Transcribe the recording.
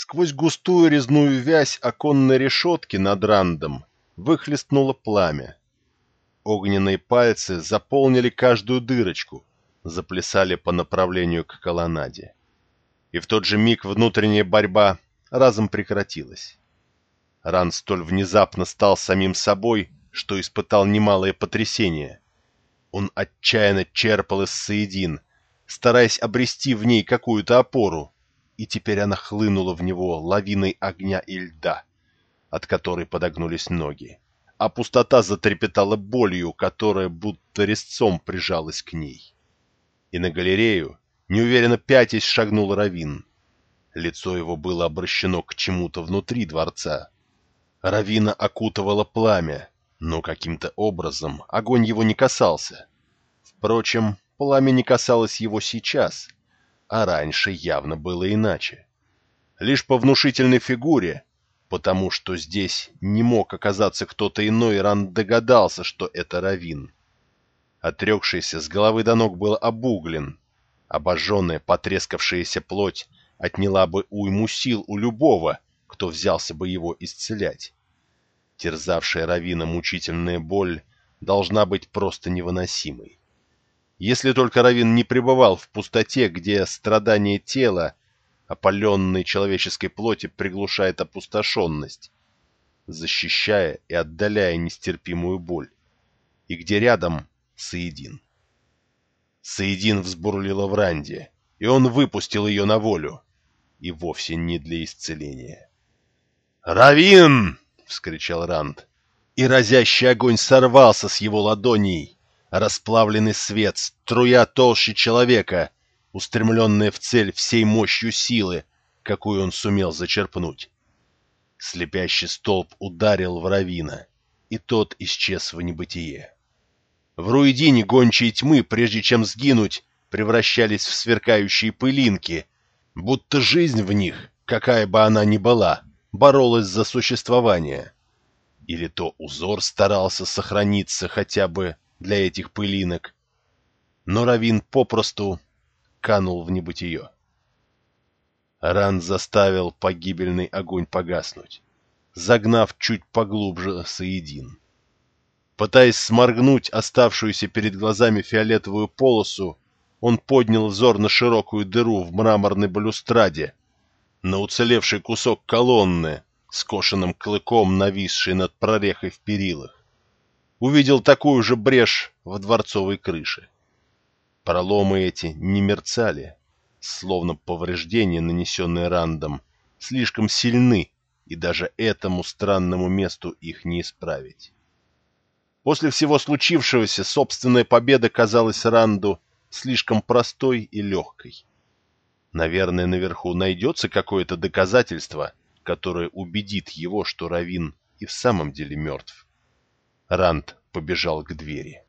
Сквозь густую резную вязь оконной решетки над рандом выхлестнуло пламя. Огненные пальцы заполнили каждую дырочку, заплясали по направлению к колоннаде. И в тот же миг внутренняя борьба разом прекратилась. Ран столь внезапно стал самим собой, что испытал немалое потрясение. Он отчаянно черпал из соедин, стараясь обрести в ней какую-то опору, и теперь она хлынула в него лавиной огня и льда, от которой подогнулись ноги, а пустота затрепетала болью, которая будто резцом прижалась к ней. И на галерею, неуверенно пятясь, шагнул Равин. Лицо его было обращено к чему-то внутри дворца. Равина окутывало пламя, но каким-то образом огонь его не касался. Впрочем, пламя не касалось его сейчас — а раньше явно было иначе. Лишь по внушительной фигуре, потому что здесь не мог оказаться кто-то иной, Ран догадался, что это Равин. Отрекшийся с головы до ног был обуглен. Обожженная, потрескавшаяся плоть отняла бы уйму сил у любого, кто взялся бы его исцелять. Терзавшая Равина мучительная боль должна быть просто невыносимой. Если только Равин не пребывал в пустоте, где страдание тела, опаленной человеческой плоти, приглушает опустошенность, защищая и отдаляя нестерпимую боль, и где рядом Саидин. Саидин взбурлила в ранде, и он выпустил ее на волю, и вовсе не для исцеления. «Равин!» — вскричал Ранд, и разящий огонь сорвался с его ладоней, расплавленный свет, струя толще человека, устремленная в цель всей мощью силы, какую он сумел зачерпнуть. Слепящий столб ударил в Равина, и тот исчез в небытие. В Руидине гончие тьмы, прежде чем сгинуть, превращались в сверкающие пылинки, будто жизнь в них, какая бы она ни была, боролась за существование. Или то узор старался сохраниться хотя бы для этих пылинок, но Равин попросту канул в небытие. Ран заставил погибельный огонь погаснуть, загнав чуть поглубже Саидин. Пытаясь сморгнуть оставшуюся перед глазами фиолетовую полосу, он поднял взор на широкую дыру в мраморной балюстраде, на уцелевший кусок колонны, скошенным клыком нависший над прорехой в перилах увидел такую же брешь в дворцовой крыше. Проломы эти не мерцали, словно повреждения, нанесенные Рандом, слишком сильны, и даже этому странному месту их не исправить. После всего случившегося собственная победа казалась Ранду слишком простой и легкой. Наверное, наверху найдется какое-то доказательство, которое убедит его, что Равин и в самом деле мертв. Ранд побежал к двери.